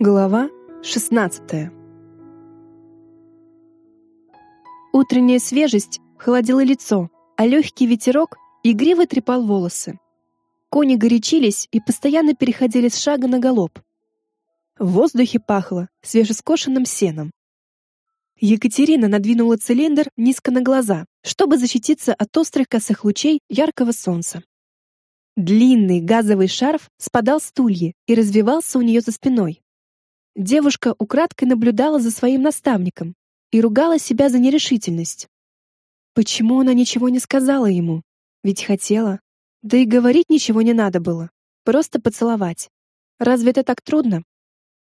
Глава 16 Утренняя свежесть холодила лицо, а легкий ветерок игриво трепал волосы. Кони горячились и постоянно переходили с шага на галоп. В воздухе пахло свежескошенным сеном. Екатерина надвинула цилиндр низко на глаза, чтобы защититься от острых косых лучей яркого солнца. Длинный газовый шарф спадал с тульи и развивался у нее за спиной. Девушка украдкой наблюдала за своим наставником и ругала себя за нерешительность. Почему она ничего не сказала ему? Ведь хотела. Да и говорить ничего не надо было. Просто поцеловать. Разве это так трудно?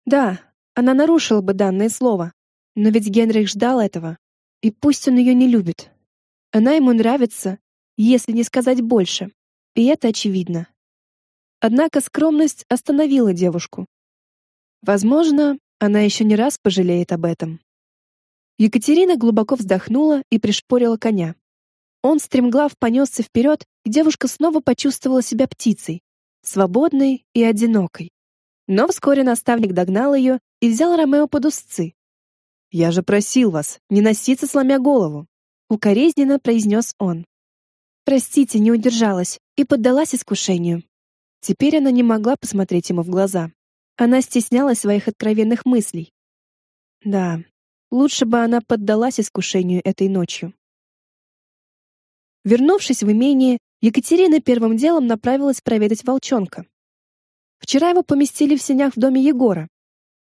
Да, она нарушила бы данное слово. Но ведь Генрих ждал этого. И пусть он ее не любит. Она ему нравится, если не сказать больше. И это очевидно. Однако скромность остановила девушку. Возможно, она еще не раз пожалеет об этом. Екатерина глубоко вздохнула и пришпорила коня. Он стремглав понесся вперед, и девушка снова почувствовала себя птицей, свободной и одинокой. Но вскоре наставник догнал ее и взял Ромео под узцы. «Я же просил вас не носиться, сломя голову», — укоризненно произнес он. «Простите, не удержалась и поддалась искушению». Теперь она не могла посмотреть ему в глаза. Она стеснялась своих откровенных мыслей. Да, лучше бы она поддалась искушению этой ночью. Вернувшись в имение, Екатерина первым делом направилась проведать волчонка. Вчера его поместили в сенях в доме Егора.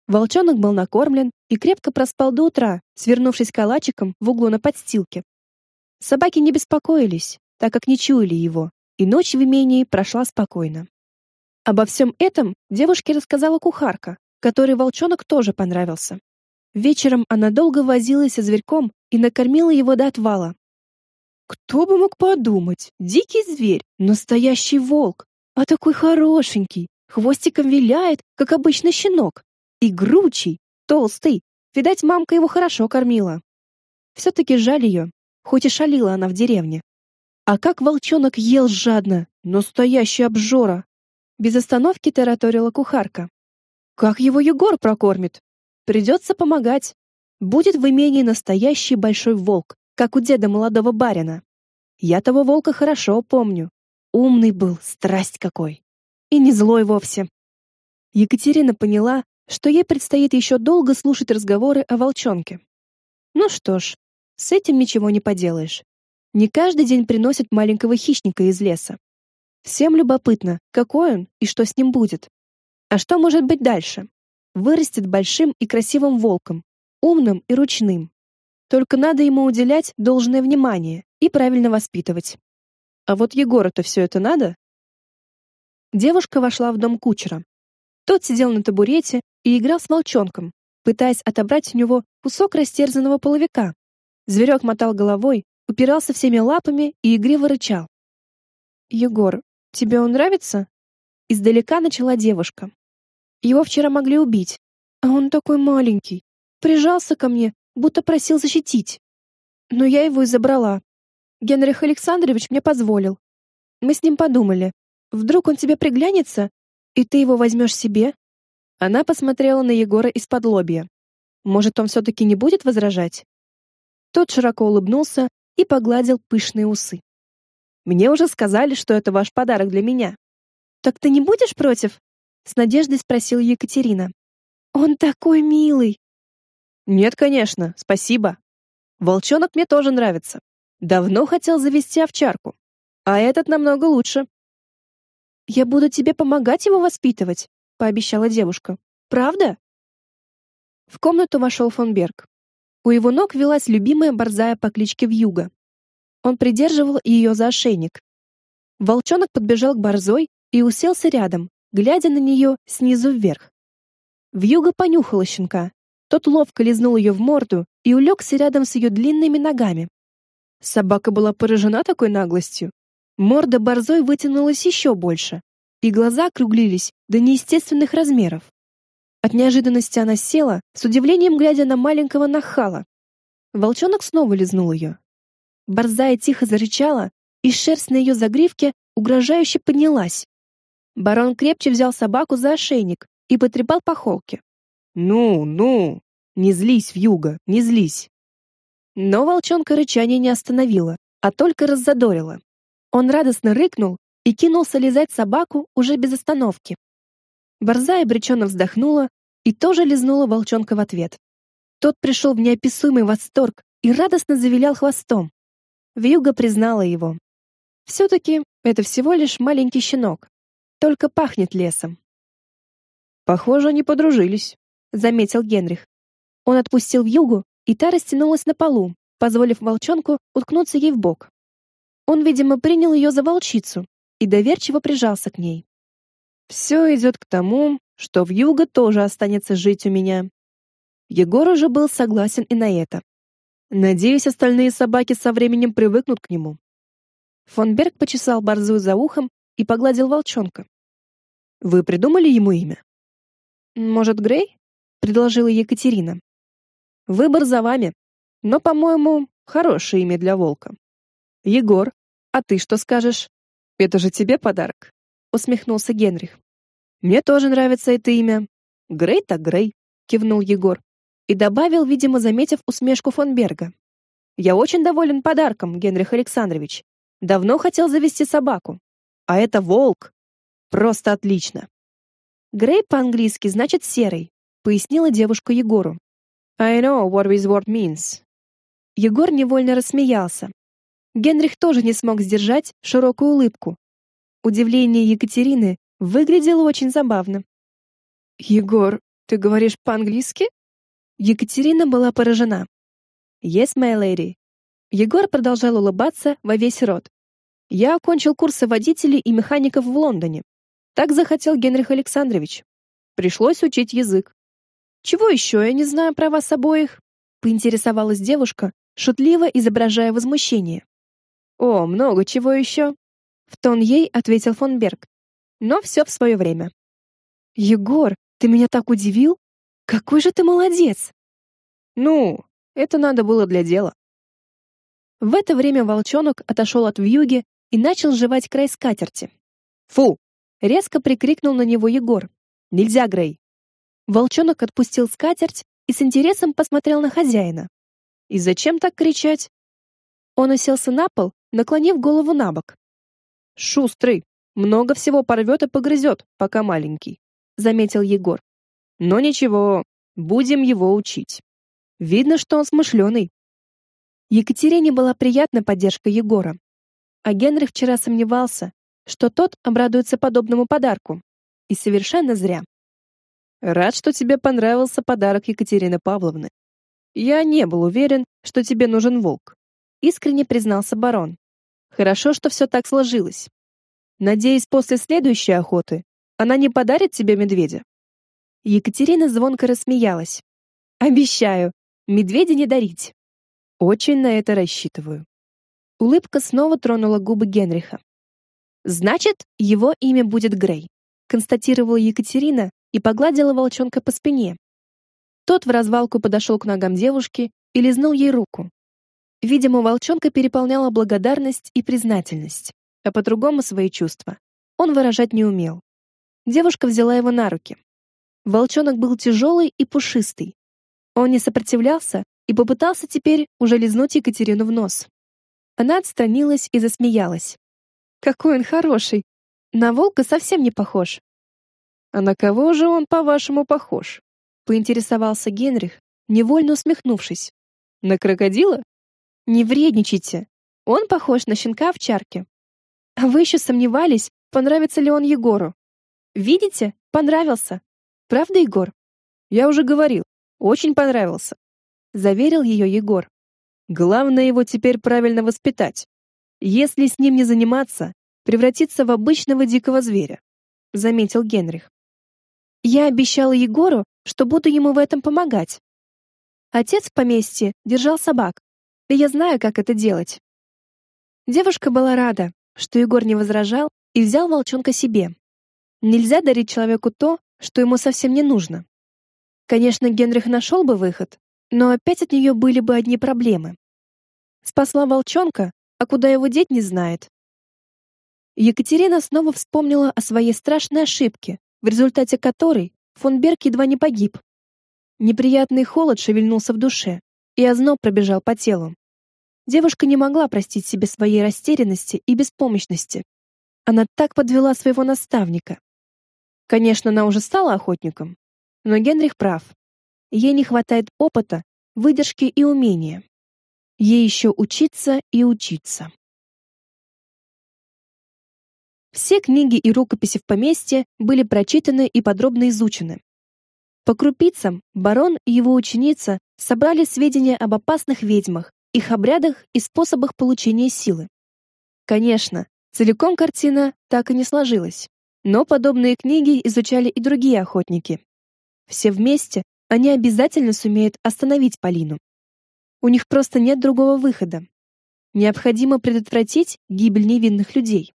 Волчонок был накормлен и крепко проспал до утра, свернувшись калачиком в углу на подстилке. Собаки не беспокоились, так как не чуяли его, и ночь в имении прошла спокойно. Обо всем этом девушке рассказала кухарка, которой волчонок тоже понравился. Вечером она долго возилась со зверьком и накормила его до отвала. Кто бы мог подумать, дикий зверь, настоящий волк, а такой хорошенький, хвостиком виляет, как обычный щенок, и гручий, толстый. Видать, мамка его хорошо кормила. Все-таки жаль ее, хоть и шалила она в деревне. А как волчонок ел жадно, настоящий обжора, без остановки тараторила кухарка. Как его Егор прокормит? Придется помогать. Будет в имении настоящий большой волк, как у деда молодого барина. Я того волка хорошо помню. Умный был, страсть какой. И не злой вовсе. Екатерина поняла, что ей предстоит еще долго слушать разговоры о волчонке. Ну что ж, с этим ничего не поделаешь. Не каждый день приносит маленького хищника из леса. Всем любопытно, какой он и что с ним будет. А что может быть дальше? Вырастет большим и красивым волком, умным и ручным. Только надо ему уделять должное внимание и правильно воспитывать. А вот Егору-то все это надо? Девушка вошла в дом кучера. Тот сидел на табурете и играл с волчонком, пытаясь отобрать у него кусок растерзанного половика. Зверек мотал головой, упирался всеми лапами и игриво рычал. «Егор, Тебе он нравится? Издалека начала девушка. Его вчера могли убить, а он такой маленький. Прижался ко мне, будто просил защитить. Но я его и забрала. Генрих Александрович мне позволил. Мы с ним подумали. Вдруг он тебе приглянется, и ты его возьмешь себе? Она посмотрела на Егора из-под лобья. Может, он все-таки не будет возражать? Тот широко улыбнулся и погладил пышные усы. Мне уже сказали, что это ваш подарок для меня. Так ты не будешь против? С надеждой спросила Екатерина. Он такой милый. Нет, конечно, спасибо. Волчонок мне тоже нравится. Давно хотел завести овчарку. А этот намного лучше. Я буду тебе помогать его воспитывать, пообещала девушка. Правда? В комнату вошел фон Берг. У его ног велась любимая борзая по кличке Вьюга. Он придерживал ее за ошейник. Волчонок подбежал к борзой и уселся рядом, глядя на нее снизу вверх. Вьюга понюхала щенка. Тот ловко лизнул ее в морду и улегся рядом с ее длинными ногами. Собака была поражена такой наглостью. Морда борзой вытянулась еще больше, и глаза округлились до неестественных размеров. От неожиданности она села, с удивлением глядя на маленького нахала. Волчонок снова лизнул ее. Борзая тихо зарычала, и шерсть на ее загривке угрожающе поднялась. Барон крепче взял собаку за ошейник и потрепал по холке. Ну, ну, не злись, Вьюга, не злись. Но волчонка рычание не остановило, а только раззадорило. Он радостно рыкнул и кинулся лизать собаку уже без остановки. Борзая обреченно вздохнула и тоже лизнула волчонка в ответ. Тот пришел в неописуемый восторг и радостно завилял хвостом. Вьюга признала его. Все-таки это всего лишь маленький щенок, только пахнет лесом. Похоже, они подружились, заметил Генрих. Он отпустил Вьюгу, и та растянулась на полу, позволив волчонку уткнуться ей в бок. Он, видимо, принял ее за волчицу и доверчиво прижался к ней. Все идет к тому, что Вьюга тоже останется жить у меня. Егор уже был согласен и на это. Надеюсь, остальные собаки со временем привыкнут к нему. Фон Берг почесал борзую за ухом и погладил волчонка. Вы придумали ему имя? Может, Грей? предложила Екатерина. Выбор за вами. Но, по-моему, хорошее имя для волка. Егор, а ты что скажешь? Это же тебе подарок, усмехнулся Генрих. Мне тоже нравится это имя. Грей так Грей, кивнул Егор и добавил, видимо, заметив усмешку фон Берга. Я очень доволен подарком, Генрих Александрович. Давно хотел завести собаку. А это волк. Просто отлично. Грей по-английски значит серый, пояснила девушка Егору. I know what this word means. Егор невольно рассмеялся. Генрих тоже не смог сдержать широкую улыбку. Удивление Екатерины выглядело очень забавно. Егор, ты говоришь по-английски? Екатерина была поражена. Yes, my lady. Егор продолжал улыбаться во весь рот. Я окончил курсы водителей и механиков в Лондоне. Так захотел Генрих Александрович. Пришлось учить язык. Чего еще я не знаю про вас обоих? Поинтересовалась девушка, шутливо изображая возмущение. О, много чего еще. В тон ей ответил фон Берг. Но все в свое время. Егор, ты меня так удивил. Какой же ты молодец. Ну, это надо было для дела. В это время волчонок отошел от вьюги и начал жевать край скатерти. Фу! Резко прикрикнул на него Егор. Нельзя, Грей. Волчонок отпустил скатерть и с интересом посмотрел на хозяина. И зачем так кричать? Он уселся на пол, наклонив голову на бок. Шустрый, много всего порвет и погрызет, пока маленький, заметил Егор. Но ничего, будем его учить. Видно, что он смышленый. Екатерине была приятна поддержка Егора. А Генрих вчера сомневался, что тот обрадуется подобному подарку. И совершенно зря. Рад, что тебе понравился подарок Екатерины Павловны. Я не был уверен, что тебе нужен волк, искренне признался барон. Хорошо, что все так сложилось. Надеюсь, после следующей охоты она не подарит тебе медведя. Екатерина звонко рассмеялась. Обещаю, медведя не дарить. Очень на это рассчитываю. Улыбка снова тронула губы Генриха. Значит, его имя будет Грей, констатировала Екатерина и погладила волчонка по спине. Тот в развалку подошел к ногам девушки и лизнул ей руку. Видимо, волчонка переполняла благодарность и признательность, а по-другому свои чувства он выражать не умел. Девушка взяла его на руки. Волчонок был тяжелый и пушистый. Он не сопротивлялся и попытался теперь уже лизнуть Екатерину в нос. Она отстранилась и засмеялась. Какой он хороший. На волка совсем не похож. А на кого же он, по-вашему, похож? поинтересовался Генрих, невольно усмехнувшись. На крокодила? Не вредничайте. Он похож на щенка в чарке. А вы еще сомневались, понравится ли он Егору? Видите? Понравился. Правда, Егор? Я уже говорил, очень понравился, заверил ее Егор. Главное его теперь правильно воспитать. Если с ним не заниматься, превратится в обычного дикого зверя, заметил Генрих. Я обещала Егору, что буду ему в этом помогать. Отец в поместье держал собак, и я знаю, как это делать. Девушка была рада, что Егор не возражал и взял волчонка себе. Нельзя дарить человеку то, что ему совсем не нужно. Конечно, Генрих нашел бы выход, но опять от нее были бы одни проблемы. Спасла волчонка, а куда его деть не знает. Екатерина снова вспомнила о своей страшной ошибке, в результате которой фон Берг едва не погиб. Неприятный холод шевельнулся в душе, и озноб пробежал по телу. Девушка не могла простить себе своей растерянности и беспомощности. Она так подвела своего наставника. Конечно, она уже стала охотником, но Генрих прав. Ей не хватает опыта, выдержки и умения. Ей еще учиться и учиться. Все книги и рукописи в поместье были прочитаны и подробно изучены. По крупицам барон и его ученица собрали сведения об опасных ведьмах, их обрядах и способах получения силы. Конечно, целиком картина так и не сложилась, но подобные книги изучали и другие охотники. Все вместе они обязательно сумеют остановить Полину. У них просто нет другого выхода. Необходимо предотвратить гибель невинных людей.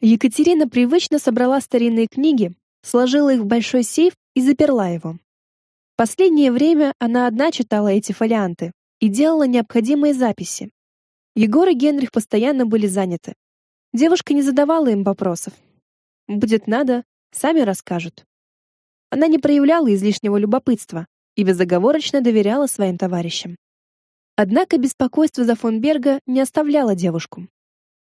Екатерина привычно собрала старинные книги, сложила их в большой сейф и заперла его. Последнее время она одна читала эти фолианты и делала необходимые записи. Егор и Генрих постоянно были заняты. Девушка не задавала им вопросов. Будет надо, сами расскажут. Она не проявляла излишнего любопытства и безоговорочно доверяла своим товарищам. Однако беспокойство за фон Берга не оставляло девушку.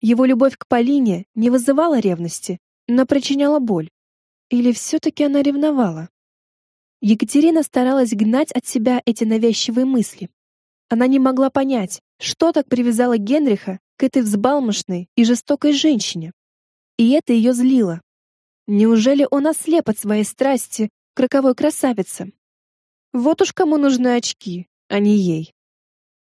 Его любовь к Полине не вызывала ревности, но причиняла боль. Или все-таки она ревновала? Екатерина старалась гнать от себя эти навязчивые мысли. Она не могла понять, что так привязало Генриха к этой взбалмошной и жестокой женщине. И это ее злило. Неужели он ослеп от своей страсти к роковой красавице? Вот уж кому нужны очки, а не ей.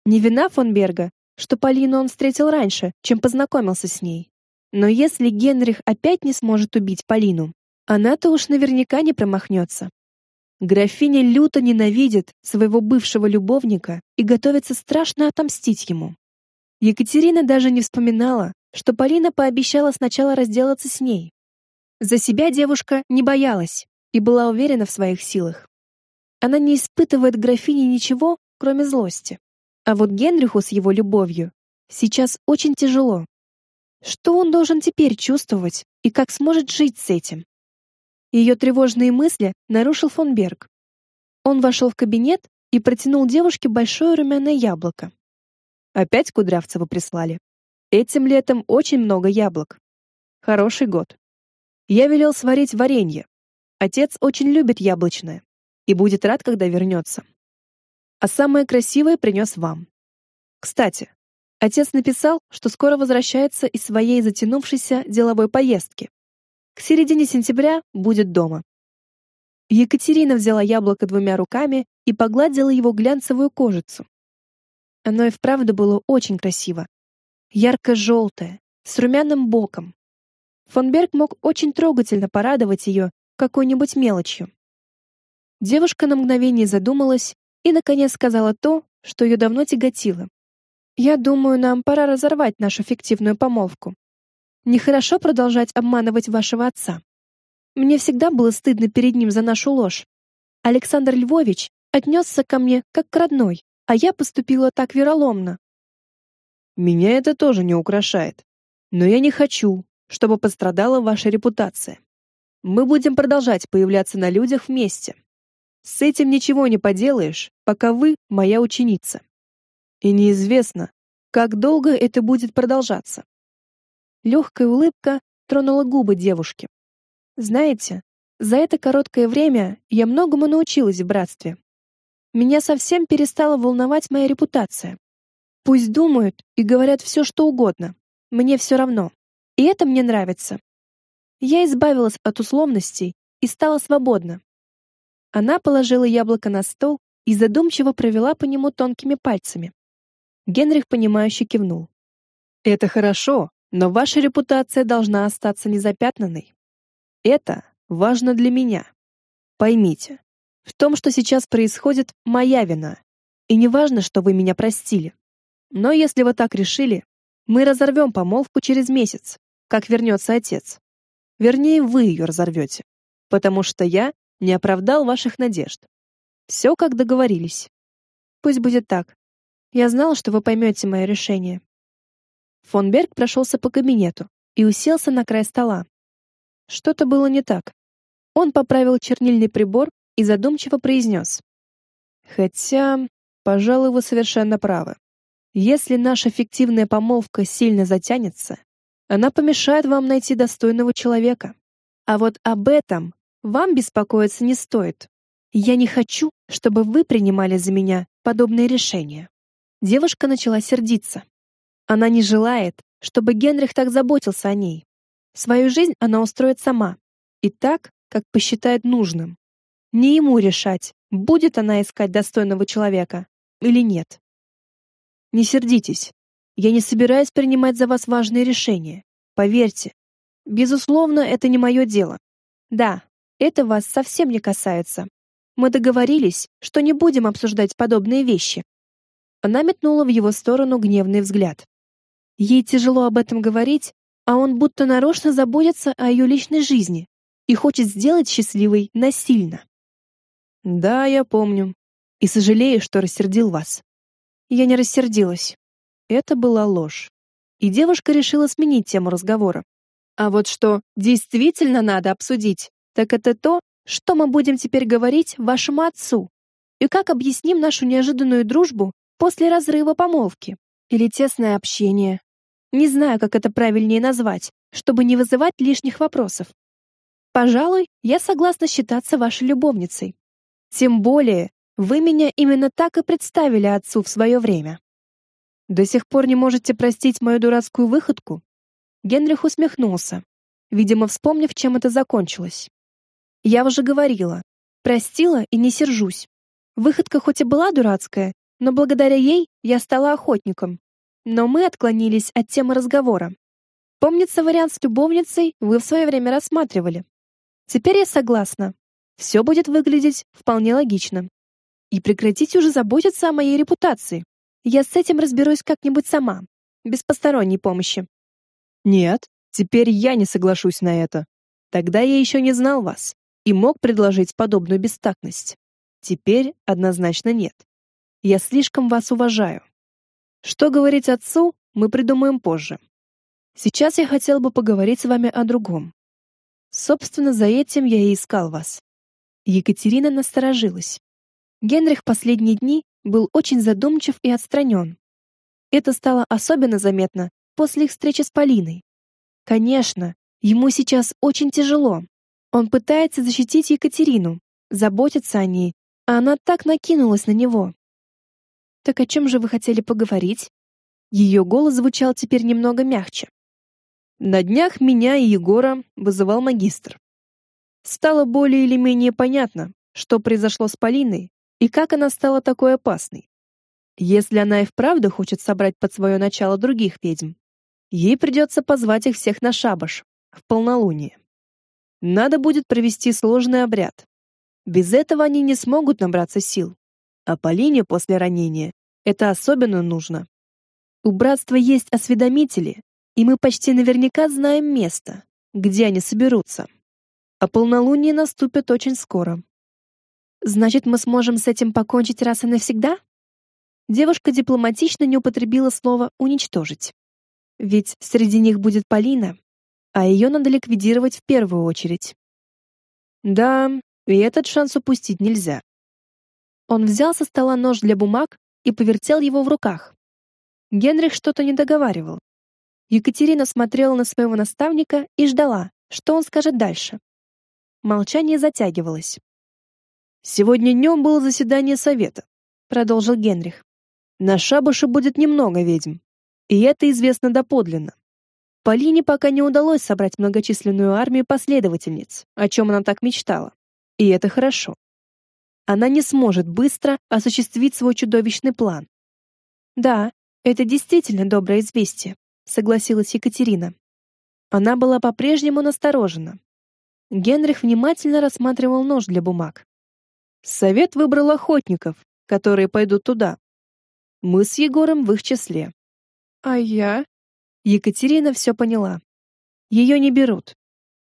Не вина фон Берга, что Полину он встретил раньше, чем познакомился с ней. Но если Генрих опять не сможет убить Полину, она-то уж наверняка не промахнется. Графиня люто ненавидит своего бывшего любовника и готовится страшно отомстить ему. Екатерина даже не вспоминала, что Полина пообещала сначала разделаться с ней. За себя девушка не боялась и была уверена в своих силах. Она не испытывает графине ничего, кроме злости. А вот Генриху с его любовью сейчас очень тяжело. Что он должен теперь чувствовать и как сможет жить с этим? Ее тревожные мысли нарушил фон Берг. Он вошел в кабинет и протянул девушке большое румяное яблоко. Опять Кудрявцева прислали. Этим летом очень много яблок. Хороший год. Я велел сварить варенье. Отец очень любит яблочное и будет рад, когда вернется. А самое красивое принес вам. Кстати, отец написал, что скоро возвращается из своей затянувшейся деловой поездки. К середине сентября будет дома. Екатерина взяла яблоко двумя руками и погладила его глянцевую кожицу. Оно и вправду было очень красиво. Ярко-желтое, с румяным боком. Фон Берг мог очень трогательно порадовать ее какой-нибудь мелочью. Девушка на мгновение задумалась и, наконец, сказала то, что ее давно тяготило. «Я думаю, нам пора разорвать нашу фиктивную помолвку. Нехорошо продолжать обманывать вашего отца. Мне всегда было стыдно перед ним за нашу ложь. Александр Львович отнесся ко мне как к родной, а я поступила так вероломно. Меня это тоже не украшает. Но я не хочу, чтобы пострадала ваша репутация. Мы будем продолжать появляться на людях вместе. С этим ничего не поделаешь, пока вы моя ученица. И неизвестно, как долго это будет продолжаться. Легкая улыбка тронула губы девушки. Знаете, за это короткое время я многому научилась в братстве. Меня совсем перестала волновать моя репутация. Пусть думают и говорят все, что угодно. Мне все равно. И это мне нравится. Я избавилась от условностей и стала свободна. Она положила яблоко на стол и задумчиво провела по нему тонкими пальцами. Генрих понимающе кивнул. Это хорошо, но ваша репутация должна остаться незапятнанной. Это важно для меня. Поймите, в том, что сейчас происходит, моя вина. И не важно, что вы меня простили. Но если вы так решили, мы разорвем помолвку через месяц, как вернется отец. Вернее, вы ее разорвете, потому что я не оправдал ваших надежд. Все, как договорились. Пусть будет так. Я знала, что вы поймете мое решение. Фон Берг прошелся по кабинету и уселся на край стола. Что-то было не так. Он поправил чернильный прибор, и задумчиво произнес. Хотя, пожалуй, вы совершенно правы. Если наша фиктивная помолвка сильно затянется, она помешает вам найти достойного человека. А вот об этом вам беспокоиться не стоит. Я не хочу, чтобы вы принимали за меня подобные решения. Девушка начала сердиться. Она не желает, чтобы Генрих так заботился о ней. Свою жизнь она устроит сама, и так, как посчитает нужным. Не ему решать, будет она искать достойного человека или нет. Не сердитесь. Я не собираюсь принимать за вас важные решения. Поверьте. Безусловно, это не мое дело. Да, это вас совсем не касается. Мы договорились, что не будем обсуждать подобные вещи. Она метнула в его сторону гневный взгляд. Ей тяжело об этом говорить, а он будто нарочно заботится о ее личной жизни и хочет сделать счастливой насильно. Да, я помню. И сожалею, что рассердил вас. Я не рассердилась. Это была ложь. И девушка решила сменить тему разговора. А вот что действительно надо обсудить, так это то, что мы будем теперь говорить вашему отцу. И как объясним нашу неожиданную дружбу после разрыва помолвки или тесное общение. Не знаю, как это правильнее назвать, чтобы не вызывать лишних вопросов. Пожалуй, я согласна считаться вашей любовницей. Тем более, вы меня именно так и представили отцу в свое время. До сих пор не можете простить мою дурацкую выходку? Генрих усмехнулся, видимо, вспомнив, чем это закончилось. Я уже говорила, простила и не сержусь. Выходка хоть и была дурацкая, но благодаря ей я стала охотником. Но мы отклонились от темы разговора. Помнится, вариант с любовницей вы в свое время рассматривали. Теперь я согласна. Все будет выглядеть вполне логично. И прекратите уже заботиться о моей репутации. Я с этим разберусь как-нибудь сама, без посторонней помощи. Нет, теперь я не соглашусь на это. Тогда я еще не знал вас и мог предложить подобную бестактность. Теперь однозначно нет. Я слишком вас уважаю. Что говорить отцу, мы придумаем позже. Сейчас я хотел бы поговорить с вами о другом. Собственно, за этим я и искал вас. Екатерина насторожилась. Генрих последние дни был очень задумчив и отстранен. Это стало особенно заметно после их встречи с Полиной. Конечно, ему сейчас очень тяжело. Он пытается защитить Екатерину, заботиться о ней, а она так накинулась на него. Так о чем же вы хотели поговорить? Ее голос звучал теперь немного мягче. На днях меня и Егора вызывал магистр. Стало более или менее понятно, что произошло с Полиной и как она стала такой опасной. Если она и вправду хочет собрать под свое начало других ведьм, ей придется позвать их всех на шабаш в полнолуние. Надо будет провести сложный обряд. Без этого они не смогут набраться сил. А Полине после ранения это особенно нужно. У братства есть осведомители, и мы почти наверняка знаем место, где они соберутся. А полнолуние наступит очень скоро. Значит, мы сможем с этим покончить раз и навсегда? Девушка дипломатично не употребила слово уничтожить. Ведь среди них будет Полина, а ее надо ликвидировать в первую очередь. Да, и этот шанс упустить нельзя. Он взял со стола нож для бумаг и повертел его в руках. Генрих что-то не договаривал. Екатерина смотрела на своего наставника и ждала, что он скажет дальше. Молчание затягивалось. Сегодня днем было заседание совета, продолжил Генрих. На шабаше будет немного ведьм, и это известно доподлинно. Полине пока не удалось собрать многочисленную армию последовательниц, о чем она так мечтала. И это хорошо она не сможет быстро осуществить свой чудовищный план. Да, это действительно доброе известие, согласилась Екатерина. Она была по-прежнему насторожена. Генрих внимательно рассматривал нож для бумаг. Совет выбрал охотников, которые пойдут туда. Мы с Егором в их числе. А я? Екатерина все поняла. Ее не берут,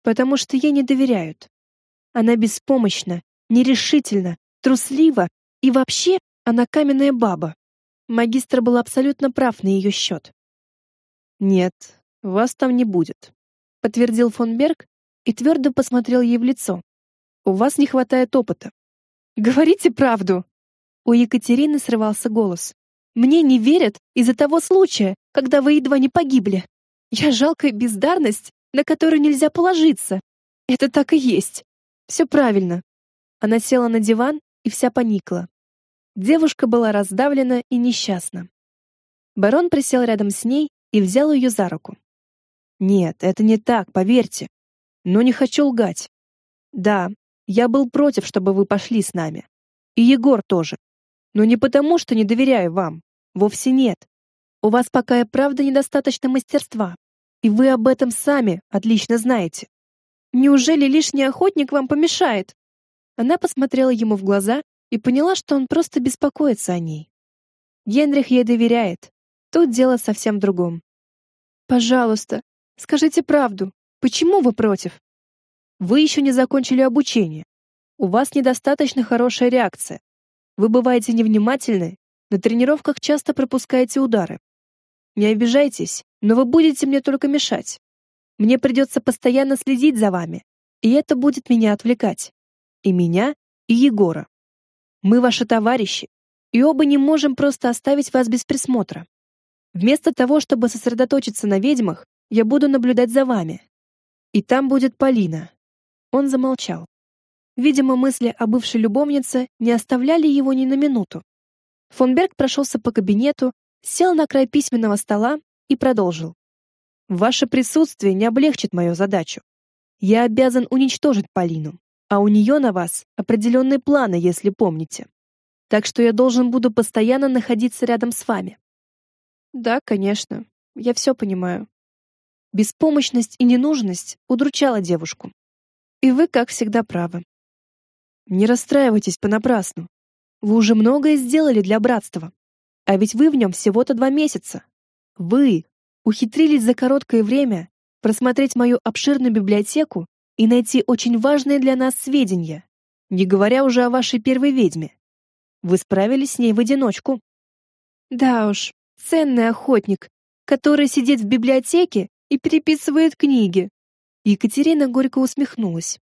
потому что ей не доверяют. Она беспомощна, нерешительна труслива и вообще она каменная баба. Магистр был абсолютно прав на ее счет. Нет, вас там не будет, подтвердил фон Берг и твердо посмотрел ей в лицо. У вас не хватает опыта. Говорите правду!» У Екатерины срывался голос. «Мне не верят из-за того случая, когда вы едва не погибли. Я жалкая бездарность, на которую нельзя положиться. Это так и есть. Все правильно». Она села на диван и вся поникла. Девушка была раздавлена и несчастна. Барон присел рядом с ней и взял ее за руку. «Нет, это не так, поверьте. Но не хочу лгать. Да, я был против, чтобы вы пошли с нами. И Егор тоже. Но не потому, что не доверяю вам. Вовсе нет. У вас пока и правда недостаточно мастерства. И вы об этом сами отлично знаете. Неужели лишний охотник вам помешает?» Она посмотрела ему в глаза и поняла, что он просто беспокоится о ней. Генрих ей доверяет. Тут дело совсем другом. Пожалуйста, скажите правду. Почему вы против? Вы еще не закончили обучение. У вас недостаточно хорошая реакция. Вы бываете невнимательны, на тренировках часто пропускаете удары. Не обижайтесь, но вы будете мне только мешать. Мне придется постоянно следить за вами, и это будет меня отвлекать. И меня, и Егора. Мы ваши товарищи, и оба не можем просто оставить вас без присмотра. Вместо того, чтобы сосредоточиться на ведьмах, я буду наблюдать за вами. И там будет Полина. Он замолчал. Видимо, мысли о бывшей любовнице не оставляли его ни на минуту. Фон Берг прошелся по кабинету, сел на край письменного стола и продолжил. «Ваше присутствие не облегчит мою задачу. Я обязан уничтожить Полину а у нее на вас определенные планы, если помните. Так что я должен буду постоянно находиться рядом с вами. Да, конечно. Я все понимаю. Беспомощность и ненужность удручала девушку. И вы, как всегда, правы. Не расстраивайтесь понапрасну. Вы уже многое сделали для братства. А ведь вы в нем всего-то два месяца. Вы ухитрились за короткое время просмотреть мою обширную библиотеку и найти очень важные для нас сведения, не говоря уже о вашей первой ведьме. Вы справились с ней в одиночку. Да уж, ценный охотник, который сидит в библиотеке и переписывает книги. Екатерина горько усмехнулась.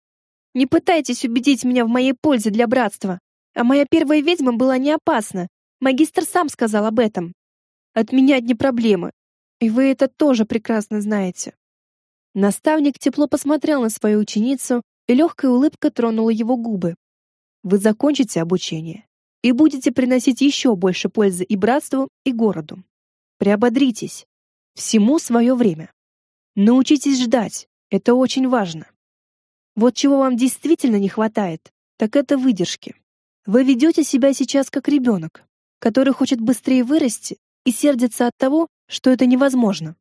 Не пытайтесь убедить меня в моей пользе для братства. А моя первая ведьма была не опасна. Магистр сам сказал об этом. От меня одни проблемы. И вы это тоже прекрасно знаете. Наставник тепло посмотрел на свою ученицу, и легкая улыбка тронула его губы. Вы закончите обучение и будете приносить еще больше пользы и братству, и городу. Приободритесь. Всему свое время. Научитесь ждать. Это очень важно. Вот чего вам действительно не хватает, так это выдержки. Вы ведете себя сейчас как ребенок, который хочет быстрее вырасти и сердится от того, что это невозможно.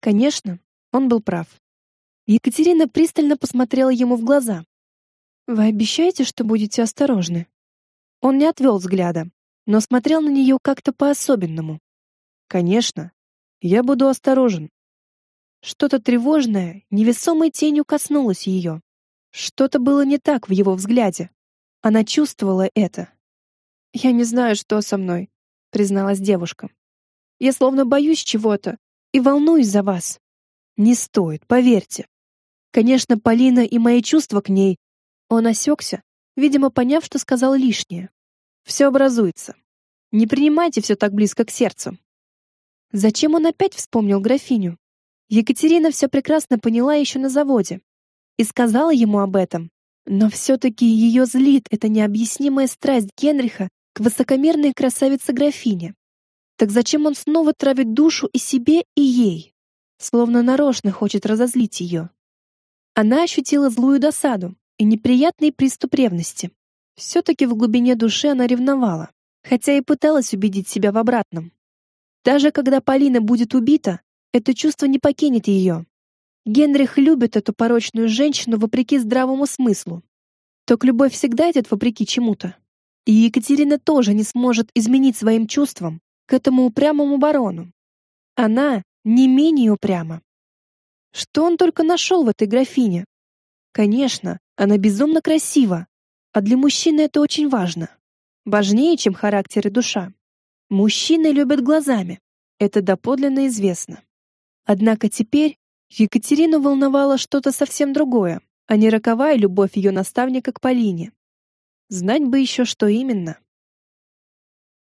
Конечно, он был прав. Екатерина пристально посмотрела ему в глаза. «Вы обещаете, что будете осторожны?» Он не отвел взгляда, но смотрел на нее как-то по-особенному. «Конечно, я буду осторожен». Что-то тревожное, невесомой тенью коснулось ее. Что-то было не так в его взгляде. Она чувствовала это. «Я не знаю, что со мной», — призналась девушка. «Я словно боюсь чего-то и волнуюсь за вас». Не стоит, поверьте. Конечно, Полина и мои чувства к ней... Он осекся, видимо, поняв, что сказал лишнее. Все образуется. Не принимайте все так близко к сердцу. Зачем он опять вспомнил графиню? Екатерина все прекрасно поняла еще на заводе и сказала ему об этом. Но все-таки ее злит эта необъяснимая страсть Генриха к высокомерной красавице-графине. Так зачем он снова травит душу и себе, и ей? словно нарочно хочет разозлить ее. Она ощутила злую досаду и неприятный приступ ревности. Все-таки в глубине души она ревновала, хотя и пыталась убедить себя в обратном. Даже когда Полина будет убита, это чувство не покинет ее. Генрих любит эту порочную женщину вопреки здравому смыслу. Так любовь всегда идет вопреки чему-то. И Екатерина тоже не сможет изменить своим чувствам к этому упрямому барону. Она не менее упряма. Что он только нашел в этой графине? Конечно, она безумно красива, а для мужчины это очень важно. Важнее, чем характер и душа. Мужчины любят глазами, это доподлинно известно. Однако теперь Екатерину волновало что-то совсем другое, а не роковая любовь ее наставника к Полине. Знать бы еще, что именно.